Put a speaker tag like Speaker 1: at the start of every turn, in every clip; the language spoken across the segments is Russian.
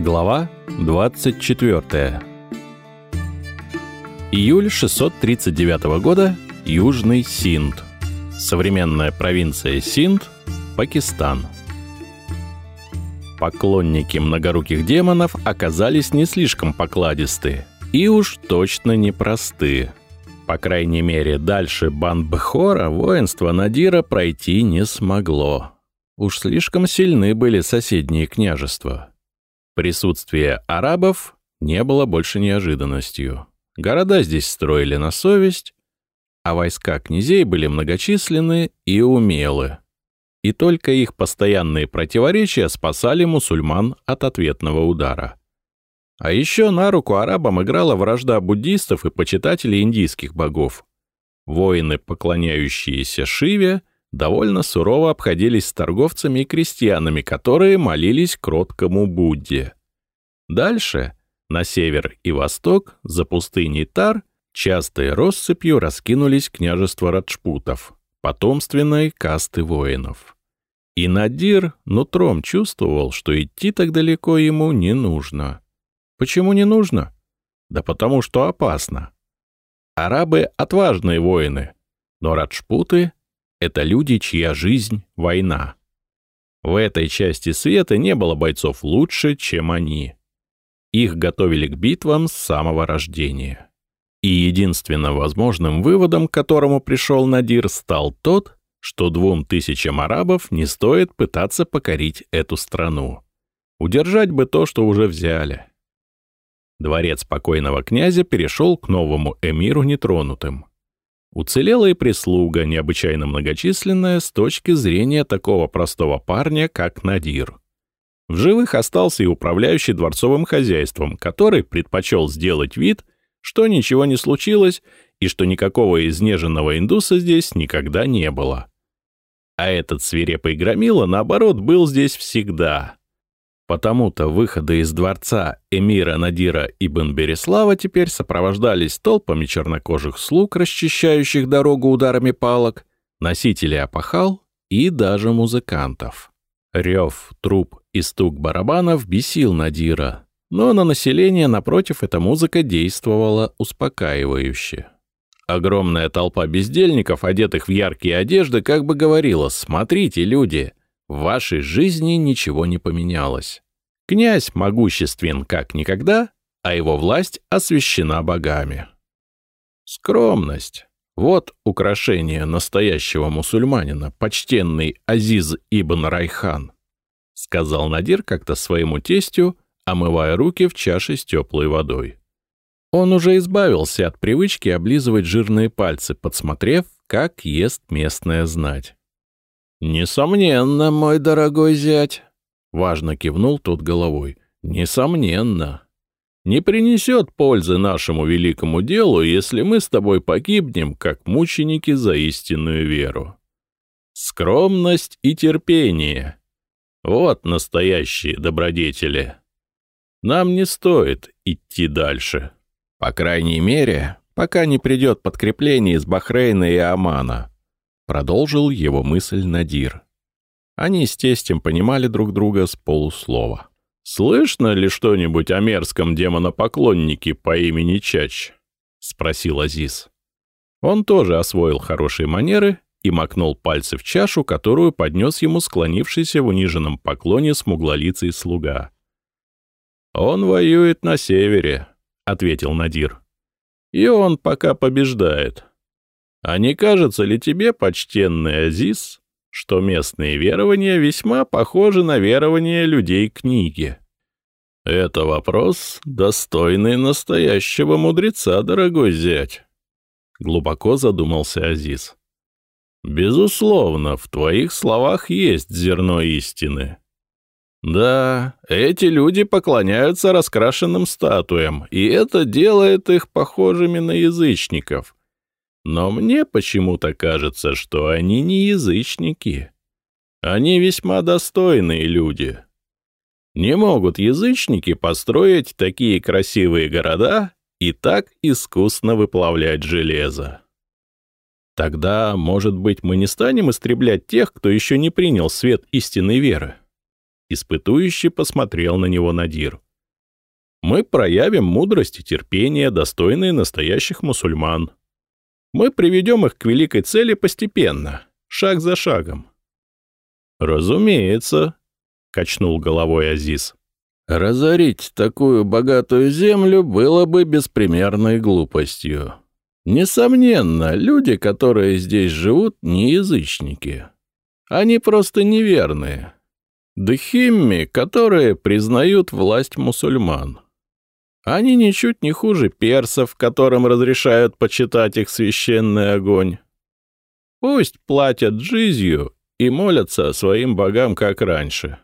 Speaker 1: Глава 24. Июль 639 года. Южный Синд. Современная провинция Синд, Пакистан. Поклонники многоруких демонов оказались не слишком покладисты и уж точно непросты. По крайней мере, дальше Банбхора воинство Надира пройти не смогло. Уж слишком сильны были соседние княжества. Присутствие арабов не было больше неожиданностью. Города здесь строили на совесть, а войска князей были многочисленны и умелы. И только их постоянные противоречия спасали мусульман от ответного удара. А еще на руку арабам играла вражда буддистов и почитателей индийских богов. Воины, поклоняющиеся Шиве, довольно сурово обходились с торговцами и крестьянами, которые молились кроткому Будде. Дальше, на север и восток, за пустыней Тар, частой россыпью раскинулись княжества Раджпутов, потомственной касты воинов. И Надир нутром чувствовал, что идти так далеко ему не нужно. Почему не нужно? Да потому что опасно. Арабы — отважные воины, но раджпуты это люди, чья жизнь — война. В этой части света не было бойцов лучше, чем они. Их готовили к битвам с самого рождения. И единственным возможным выводом, к которому пришел Надир, стал тот, что двум тысячам арабов не стоит пытаться покорить эту страну. Удержать бы то, что уже взяли. Дворец покойного князя перешел к новому эмиру нетронутым. Уцелела и прислуга, необычайно многочисленная с точки зрения такого простого парня, как Надир. В живых остался и управляющий дворцовым хозяйством, который предпочел сделать вид, что ничего не случилось и что никакого изнеженного индуса здесь никогда не было. А этот свирепый громила, наоборот, был здесь всегда. Потому-то выходы из дворца эмира Надира Ибн Береслава теперь сопровождались толпами чернокожих слуг, расчищающих дорогу ударами палок, носителей опахал и даже музыкантов. Рев, труп и стук барабанов бесил Надира, но на население, напротив, эта музыка действовала успокаивающе. Огромная толпа бездельников, одетых в яркие одежды, как бы говорила «Смотрите, люди, в вашей жизни ничего не поменялось. Князь могуществен как никогда, а его власть освящена богами. Скромность. Вот украшение настоящего мусульманина, почтенный Азиз ибн Райхан, сказал Надир как-то своему тестю, омывая руки в чаше с теплой водой. Он уже избавился от привычки облизывать жирные пальцы, подсмотрев, как ест местная знать. «Несомненно, мой дорогой зять», — важно кивнул тот головой. «Несомненно. Не принесет пользы нашему великому делу, если мы с тобой погибнем, как мученики за истинную веру. Скромность и терпение — вот настоящие добродетели. Нам не стоит идти дальше. По крайней мере, пока не придет подкрепление из Бахрейна и Омана. Продолжил его мысль Надир. Они с тестем понимали друг друга с полуслова. «Слышно ли что-нибудь о мерзком демонопоклоннике по имени Чач?» — спросил Азиз. Он тоже освоил хорошие манеры и макнул пальцы в чашу, которую поднес ему склонившийся в униженном поклоне смуглолицый слуга. «Он воюет на севере», — ответил Надир. «И он пока побеждает. А не кажется ли тебе, почтенный Азиз, что местные верования весьма похожи на верования людей книги? Это вопрос, достойный настоящего мудреца, дорогой зять. Глубоко задумался Азиз. Безусловно, в твоих словах есть зерно истины. Да, эти люди поклоняются раскрашенным статуям, и это делает их похожими на язычников — но мне почему-то кажется, что они не язычники. Они весьма достойные люди. Не могут язычники построить такие красивые города и так искусно выплавлять железо. Тогда, может быть, мы не станем истреблять тех, кто еще не принял свет истинной веры? Испытующий посмотрел на него Надир. Мы проявим мудрость и терпение, достойные настоящих мусульман. Мы приведем их к великой цели постепенно, шаг за шагом. «Разумеется», — качнул головой Азиз. «Разорить такую богатую землю было бы беспримерной глупостью. Несомненно, люди, которые здесь живут, не язычники. Они просто неверные. Дхимми, которые признают власть мусульман. Они ничуть не хуже персов, которым разрешают почитать их священный огонь. Пусть платят джизью и молятся своим богам, как раньше.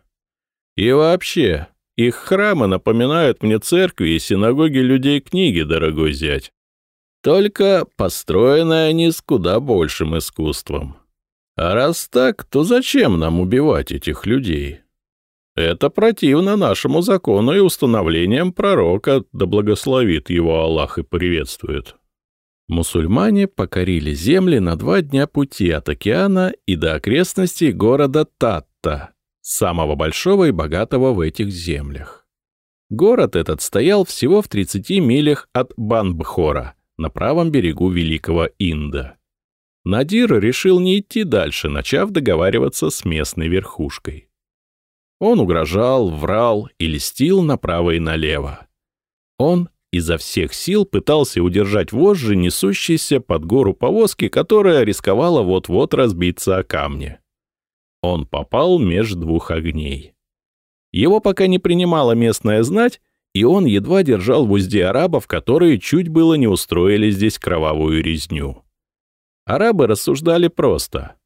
Speaker 1: И вообще, их храмы напоминают мне церкви и синагоги людей книги, дорогой зять. Только построены они с куда большим искусством. А раз так, то зачем нам убивать этих людей? Это противно нашему закону и установлениям пророка, да благословит его Аллах и приветствует. Мусульмане покорили земли на два дня пути от океана и до окрестностей города Татта, самого большого и богатого в этих землях. Город этот стоял всего в 30 милях от Банбхора, на правом берегу Великого Инда. Надир решил не идти дальше, начав договариваться с местной верхушкой. Он угрожал, врал и льстил направо и налево. Он изо всех сил пытался удержать вожжи, несущиеся под гору повозки, которая рисковала вот-вот разбиться о камни. Он попал между двух огней. Его пока не принимала местная знать, и он едва держал в узде арабов, которые чуть было не устроили здесь кровавую резню. Арабы рассуждали просто.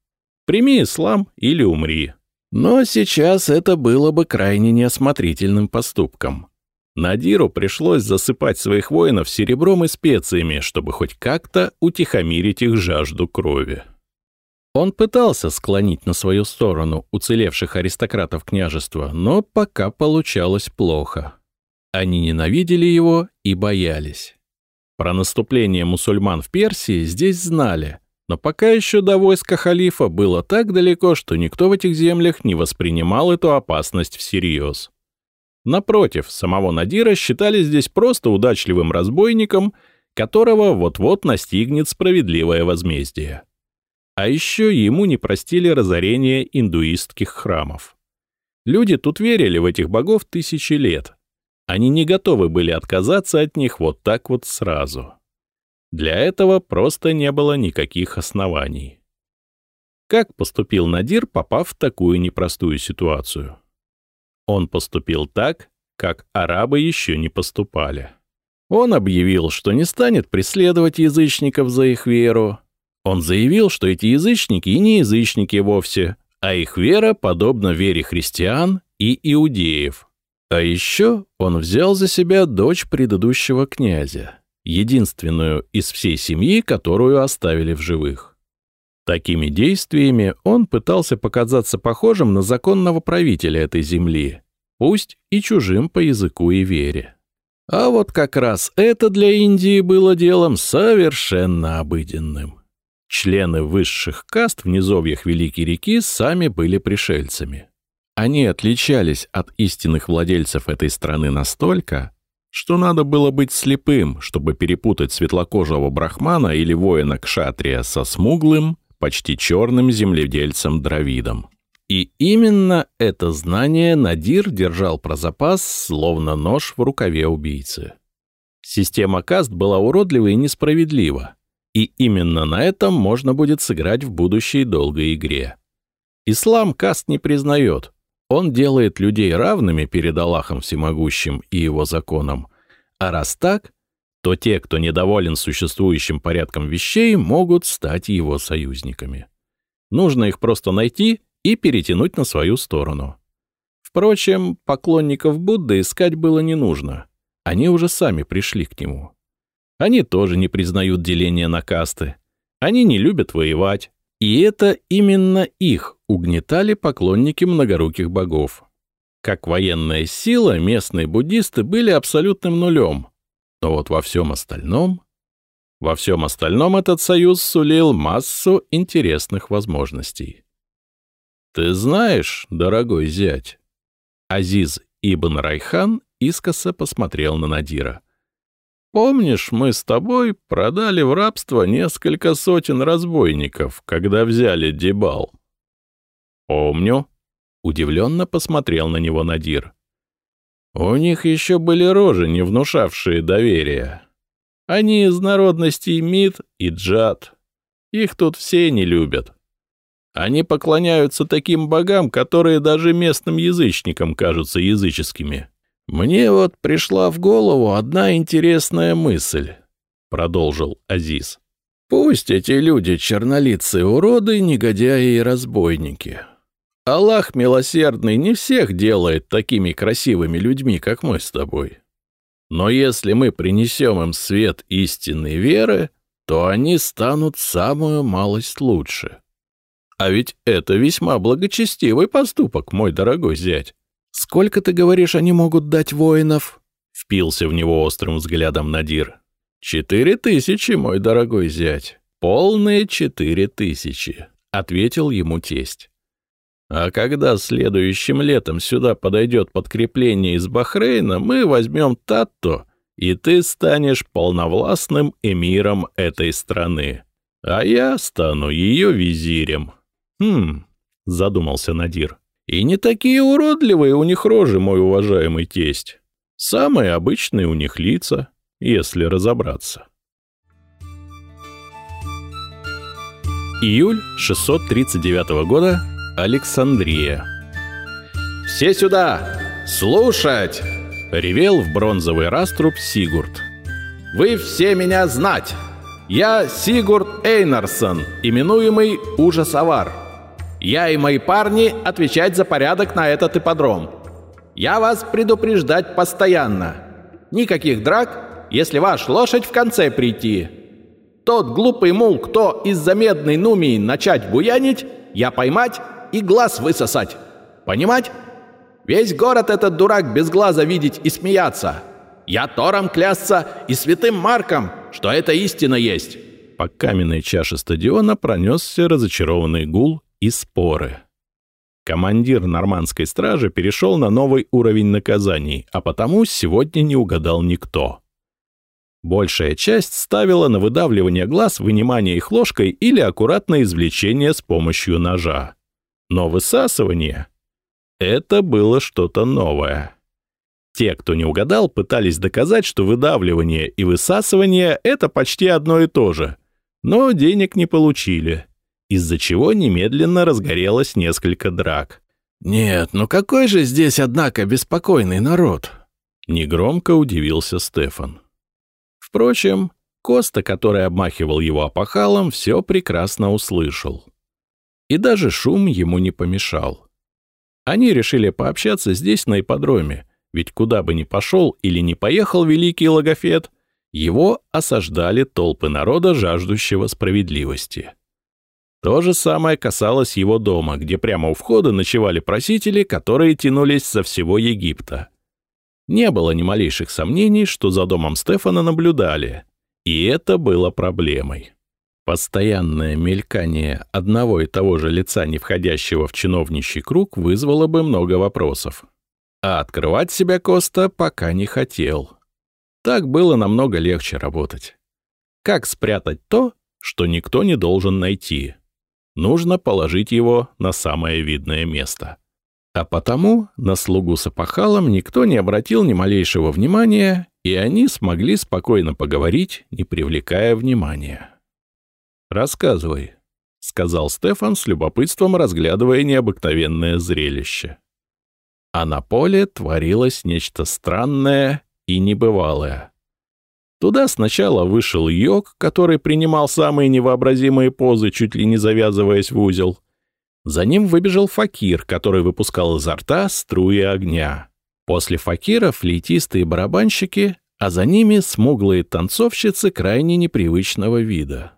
Speaker 1: «Прими ислам или умри». Но сейчас это было бы крайне неосмотрительным поступком. Надиру пришлось засыпать своих воинов серебром и специями, чтобы хоть как-то утихомирить их жажду крови. Он пытался склонить на свою сторону уцелевших аристократов княжества, но пока получалось плохо. Они ненавидели его и боялись. Про наступление мусульман в Персии здесь знали, но пока еще до войска халифа было так далеко, что никто в этих землях не воспринимал эту опасность всерьез. Напротив, самого Надира считали здесь просто удачливым разбойником, которого вот-вот настигнет справедливое возмездие. А еще ему не простили разорение индуистских храмов. Люди тут верили в этих богов тысячи лет. Они не готовы были отказаться от них вот так вот сразу. Для этого просто не было никаких оснований. Как поступил Надир, попав в такую непростую ситуацию? Он поступил так, как арабы еще не поступали. Он объявил, что не станет преследовать язычников за их веру. Он заявил, что эти язычники и не язычники вовсе, а их вера подобна вере христиан и иудеев. А еще он взял за себя дочь предыдущего князя единственную из всей семьи, которую оставили в живых. Такими действиями он пытался показаться похожим на законного правителя этой земли, пусть и чужим по языку и вере. А вот как раз это для Индии было делом совершенно обыденным. Члены высших каст в низовьях Великой реки сами были пришельцами. Они отличались от истинных владельцев этой страны настолько, что надо было быть слепым, чтобы перепутать светлокожего брахмана или воина кшатрия со смуглым, почти черным земледельцем Дравидом. И именно это знание Надир держал про запас, словно нож в рукаве убийцы. Система каст была уродлива и несправедлива, и именно на этом можно будет сыграть в будущей долгой игре. Ислам каст не признает, он делает людей равными перед Аллахом Всемогущим и его законом. А раз так, то те, кто недоволен существующим порядком вещей, могут стать его союзниками. Нужно их просто найти и перетянуть на свою сторону. Впрочем, поклонников Будды искать было не нужно. Они уже сами пришли к нему. Они тоже не признают деления на касты. Они не любят воевать. И это именно их угнетали поклонники многоруких богов. Как военная сила, местные буддисты были абсолютным нулем. Но вот во всем остальном Во всем остальном этот союз сулил массу интересных возможностей. «Ты знаешь, дорогой зять...» Азиз Ибн Райхан искоса посмотрел на Надира. «Помнишь, мы с тобой продали в рабство несколько сотен разбойников, когда взяли Дебал?» «Помню», — удивленно посмотрел на него Надир. «У них еще были рожи, не внушавшие доверия. Они из народностей Мид и Джад. Их тут все не любят. Они поклоняются таким богам, которые даже местным язычникам кажутся языческими. Мне вот пришла в голову одна интересная мысль, продолжил Азиз. Пусть эти люди чернолицые уроды, негодяи и разбойники. Аллах милосердный не всех делает такими красивыми людьми, как мы с тобой. Но если мы принесем им свет истинной веры, то они станут самую малость лучше. А ведь это весьма благочестивый поступок, мой дорогой зять. Сколько, ты говоришь, они могут дать воинов? Впился в него острым взглядом Надир. Четыре тысячи, мой дорогой зять. Полные четыре тысячи, ответил ему тесть. А когда следующим летом сюда подойдет подкрепление из Бахрейна, мы возьмем Татто, и ты станешь полновластным эмиром этой страны. А я стану ее визирем. «Хм», — задумался Надир. «И не такие уродливые у них рожи, мой уважаемый тесть. Самые обычные у них лица, если разобраться». Июль 639 года. Александрия. «Все сюда! Слушать!» — ревел в бронзовый раструб Сигурд. «Вы все меня знать! Я Сигурд Эйнарсон, именуемый Ужасовар. Я и мои парни отвечать за порядок на этот ипподром. Я вас предупреждать постоянно. Никаких драк, если ваш лошадь в конце прийти. Тот глупый мул, кто из-за медной нумии начать буянить, я поймать и глаз высосать. Понимать? Весь город этот дурак без глаза видеть и смеяться. Я Тором клясться и святым Марком, что это истина есть». По каменной чаше стадиона пронесся разочарованный гул и споры. Командир нормандской стражи перешел на новый уровень наказаний, а потому сегодня не угадал никто. Большая часть ставила на выдавливание глаз, вынимание их ложкой или аккуратное извлечение с помощью ножа. Но высасывание — это было что-то новое. Те, кто не угадал, пытались доказать, что выдавливание и высасывание — это почти одно и то же, но денег не получили — из-за чего немедленно разгорелось несколько драк. «Нет, ну какой же здесь, однако, беспокойный народ!» Негромко удивился Стефан. Впрочем, Коста, который обмахивал его опахалом, все прекрасно услышал. И даже шум ему не помешал. Они решили пообщаться здесь, на ипподроме, ведь куда бы ни пошел или не поехал великий логофет, его осаждали толпы народа, жаждущего справедливости. То же самое касалось его дома, где прямо у входа ночевали просители, которые тянулись со всего Египта. Не было ни малейших сомнений, что за домом Стефана наблюдали, и это было проблемой. Постоянное мелькание одного и того же лица, не входящего в чиновничий круг, вызвало бы много вопросов. А открывать себя Коста пока не хотел. Так было намного легче работать. Как спрятать то, что никто не должен найти? нужно положить его на самое видное место. А потому на слугу с опахалом никто не обратил ни малейшего внимания, и они смогли спокойно поговорить, не привлекая внимания. «Рассказывай», — сказал Стефан с любопытством, разглядывая необыкновенное зрелище. А на поле творилось нечто странное и небывалое. Туда сначала вышел йог, который принимал самые невообразимые позы, чуть ли не завязываясь в узел. За ним выбежал факир, который выпускал изо рта струи огня. После факира флейтисты и барабанщики, а за ними смуглые танцовщицы крайне непривычного вида.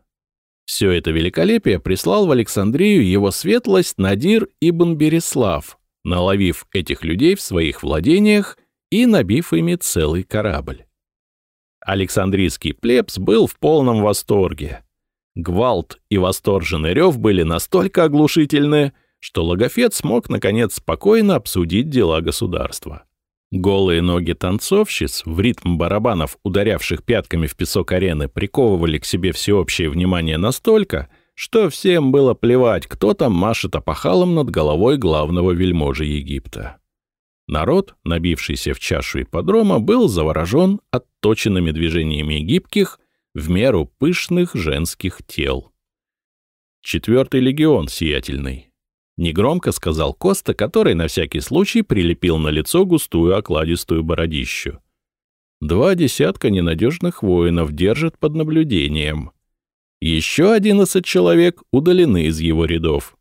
Speaker 1: Все это великолепие прислал в Александрию его светлость Надир ибн Береслав, наловив этих людей в своих владениях и набив ими целый корабль. Александрийский плебс был в полном восторге. Гвалт и восторженный рев были настолько оглушительны, что логофет смог, наконец, спокойно обсудить дела государства. Голые ноги танцовщиц, в ритм барабанов, ударявших пятками в песок арены, приковывали к себе всеобщее внимание настолько, что всем было плевать, кто там машет опахалом над головой главного вельможи Египта. Народ, набившийся в чашу ипподрома, был заворожен отточенными движениями гибких, в меру пышных женских тел. «Четвертый легион сиятельный», — негромко сказал Коста, который на всякий случай прилепил на лицо густую окладистую бородищу. «Два десятка ненадежных воинов держат под наблюдением. Еще одиннадцать человек удалены из его рядов.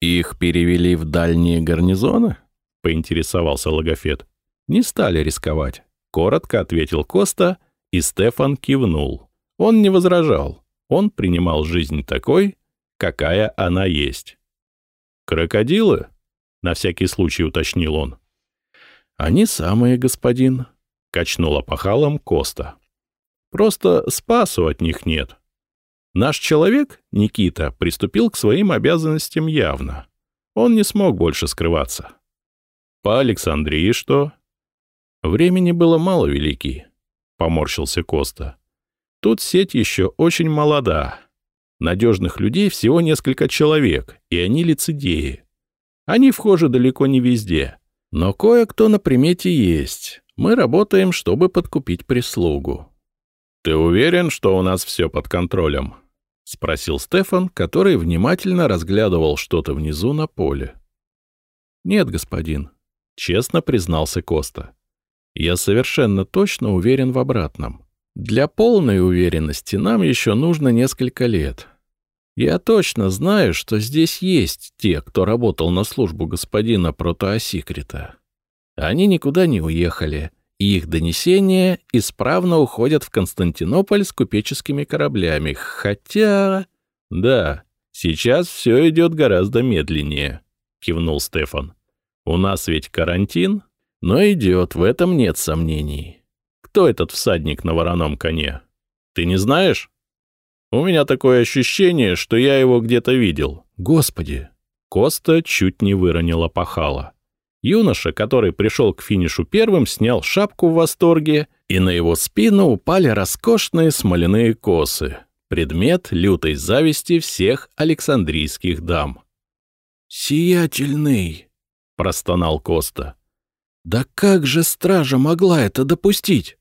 Speaker 1: Их перевели в дальние гарнизоны?» — поинтересовался Логофет. «Не стали рисковать», — коротко ответил Коста, и Стефан кивнул. Он не возражал. Он принимал жизнь такой, какая она есть. «Крокодилы?» — на всякий случай уточнил он. «Они самые, господин», — качнула пахалом Коста. «Просто спасу от них нет. Наш человек, Никита, приступил к своим обязанностям явно. Он не смог больше скрываться. По Александрии что? Времени было мало, Великий, — поморщился Коста. Тут сеть еще очень молода. Надежных людей всего несколько человек, и они лицедеи. Они вхожи далеко не везде. Но кое-кто на примете есть. Мы работаем, чтобы подкупить прислугу. «Ты уверен, что у нас все под контролем?» — спросил Стефан, который внимательно разглядывал что-то внизу на поле. «Нет, господин», честно признался Коста. Я совершенно точно уверен в обратном. Для полной уверенности нам еще нужно несколько лет. Я точно знаю, что здесь есть те, кто работал на службу господина Протоосикрита. Они никуда не уехали, и их донесения исправно уходят в Константинополь с купеческими кораблями, хотя... Да, сейчас все идет гораздо медленнее, кивнул Стефан. У нас ведь карантин, но идет, в этом нет сомнений. Кто этот всадник на вороном коне? Ты не знаешь? У меня такое ощущение, что я его где-то видел. Господи! Коста чуть не выронила пахала. Юноша, который пришел к финишу первым, снял шапку в восторге, и на его спину упали роскошные смоляные косы, предмет лютой зависти всех александрийских дам. «Сиятельный!» простонал Коста. Да как же стража могла это допустить?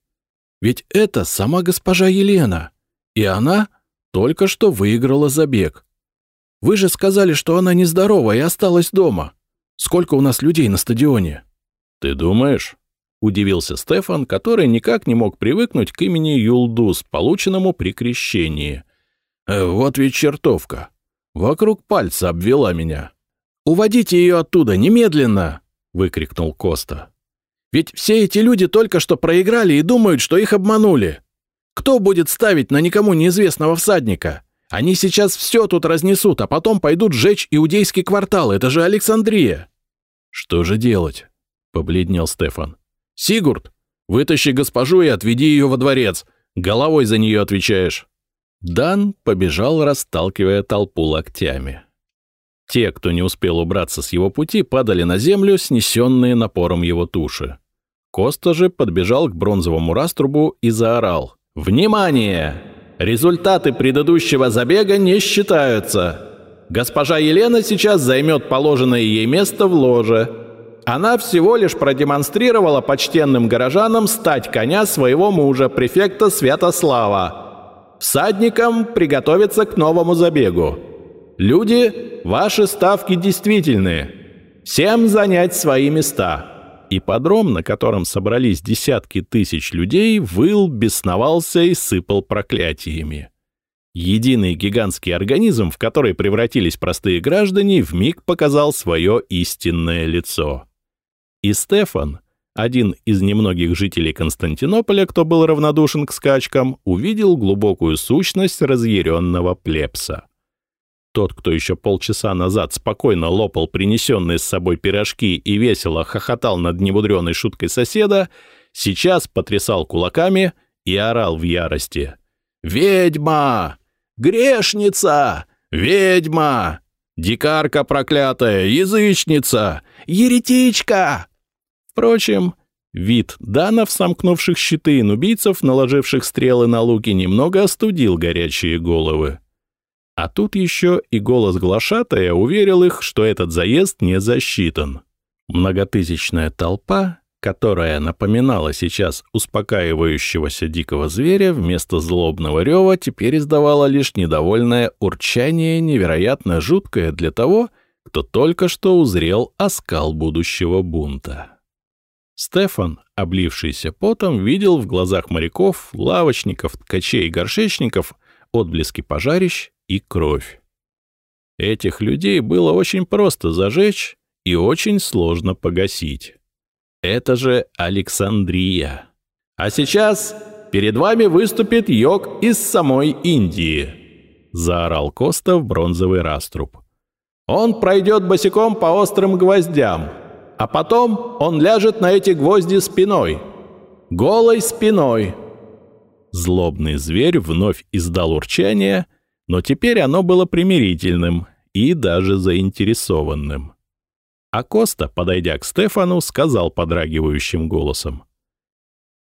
Speaker 1: Ведь это сама госпожа Елена, и она только что выиграла забег. Вы же сказали, что она нездорова и осталась дома. Сколько у нас людей на стадионе? Ты думаешь? Удивился Стефан, который никак не мог привыкнуть к имени Юлдус, полученному при крещении. Э, вот ведь чертовка. Вокруг пальца обвела меня. «Уводите ее оттуда, немедленно!» — выкрикнул Коста. «Ведь все эти люди только что проиграли и думают, что их обманули. Кто будет ставить на никому неизвестного всадника? Они сейчас все тут разнесут, а потом пойдут сжечь иудейский квартал. Это же Александрия!» «Что же делать?» — побледнел Стефан. «Сигурд, вытащи госпожу и отведи ее во дворец. Головой за нее отвечаешь». Дан побежал, расталкивая толпу локтями. Те, кто не успел убраться с его пути, падали на землю, снесенные напором его туши. Коста же подбежал к бронзовому раструбу и заорал. «Внимание! Результаты предыдущего забега не считаются. Госпожа Елена сейчас займет положенное ей место в ложе. Она всего лишь продемонстрировала почтенным горожанам стать коня своего мужа, префекта Святослава. Всадникам приготовиться к новому забегу. Люди, ваши ставки действительные. Всем занять свои места». Ипподром, на котором собрались десятки тысяч людей, выл, бесновался и сыпал проклятиями. Единый гигантский организм, в который превратились простые граждане, вмиг показал свое истинное лицо. И Стефан, один из немногих жителей Константинополя, кто был равнодушен к скачкам, увидел глубокую сущность разъяренного плебса. Тот, кто еще полчаса назад спокойно лопал принесенные с собой пирожки и весело хохотал над немудреной шуткой соседа, сейчас потрясал кулаками и орал в ярости. «Ведьма! Грешница! Ведьма! Дикарка проклятая! Язычница! Еретичка!» Впрочем, вид данов, сомкнувших щиты инубийцев, наложивших стрелы на луки, немного остудил горячие головы. А тут еще и голос глашатая уверил их, что этот заезд не засчитан. Многотысячная толпа, которая напоминала сейчас успокаивающегося дикого зверя, вместо злобного рева теперь издавала лишь недовольное урчание, невероятно жуткое для того, кто только что узрел оскал будущего бунта. Стефан, облившийся потом, видел в глазах моряков, лавочников, ткачей и горшечников отблески пожарищ и кровь. Этих людей было очень просто зажечь и очень сложно погасить. Это же Александрия. А сейчас перед вами выступит йог из самой Индии, заорал Коста в бронзовый раструб. Он пройдет босиком по острым гвоздям, а потом он ляжет на эти гвозди спиной. Голой спиной. Злобный зверь вновь издал урчание — но теперь оно было примирительным и даже заинтересованным. А Коста, подойдя к Стефану, сказал подрагивающим голосом.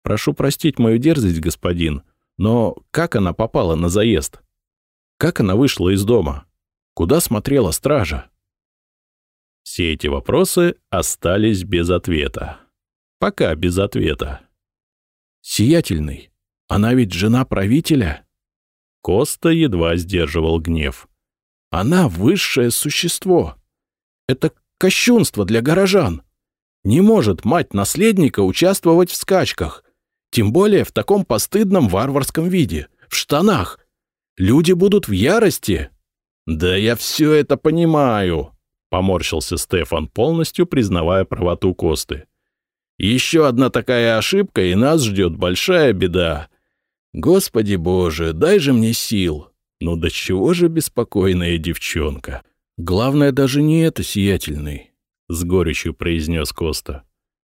Speaker 1: «Прошу простить мою дерзость, господин, но как она попала на заезд? Как она вышла из дома? Куда смотрела стража?» Все эти вопросы остались без ответа. Пока без ответа. «Сиятельный, она ведь жена правителя?» Коста едва сдерживал гнев. «Она высшее существо. Это кощунство для горожан. Не может мать наследника участвовать в скачках, тем более в таком постыдном варварском виде, в штанах. Люди будут в ярости». «Да я все это понимаю», — поморщился Стефан, полностью признавая правоту Косты. «Еще одна такая ошибка, и нас ждет большая беда. Господи боже, дай же мне сил. Ну до чего же беспокойная девчонка? Главное даже не это, сиятельный, — с горечью произнес Коста.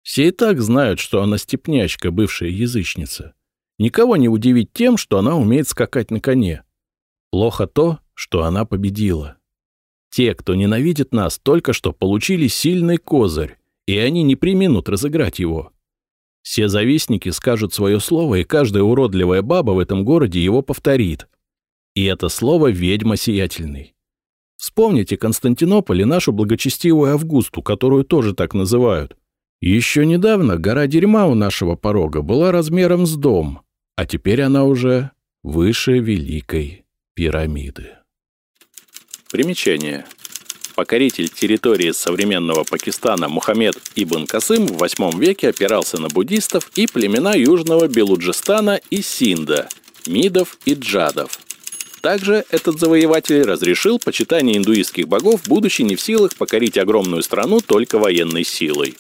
Speaker 1: Все и так знают, что она степнячка, бывшая язычница. Никого не удивить тем, что она умеет скакать на коне. Плохо то, что она победила. Те, кто ненавидит нас, только что получили сильный козырь, и они не приминут разыграть его. Все завистники скажут свое слово, и каждая уродливая баба в этом городе его повторит. И это слово «ведьма сиятельный». Вспомните Константинополь и нашу благочестивую Августу, которую тоже так называют. Еще недавно гора дерьма у нашего порога была размером с дом, а теперь она уже выше Великой пирамиды. Примечание. Покоритель территории современного Пакистана Мухаммед Ибн Касым в VIII веке опирался на буддистов и племена Южного Белуджистана и Синда, мидов и джадов. Также этот завоеватель разрешил почитание индуистских богов, будучи не в силах покорить огромную страну только военной силой.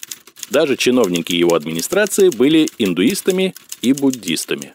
Speaker 1: Даже чиновники его администрации были индуистами и буддистами.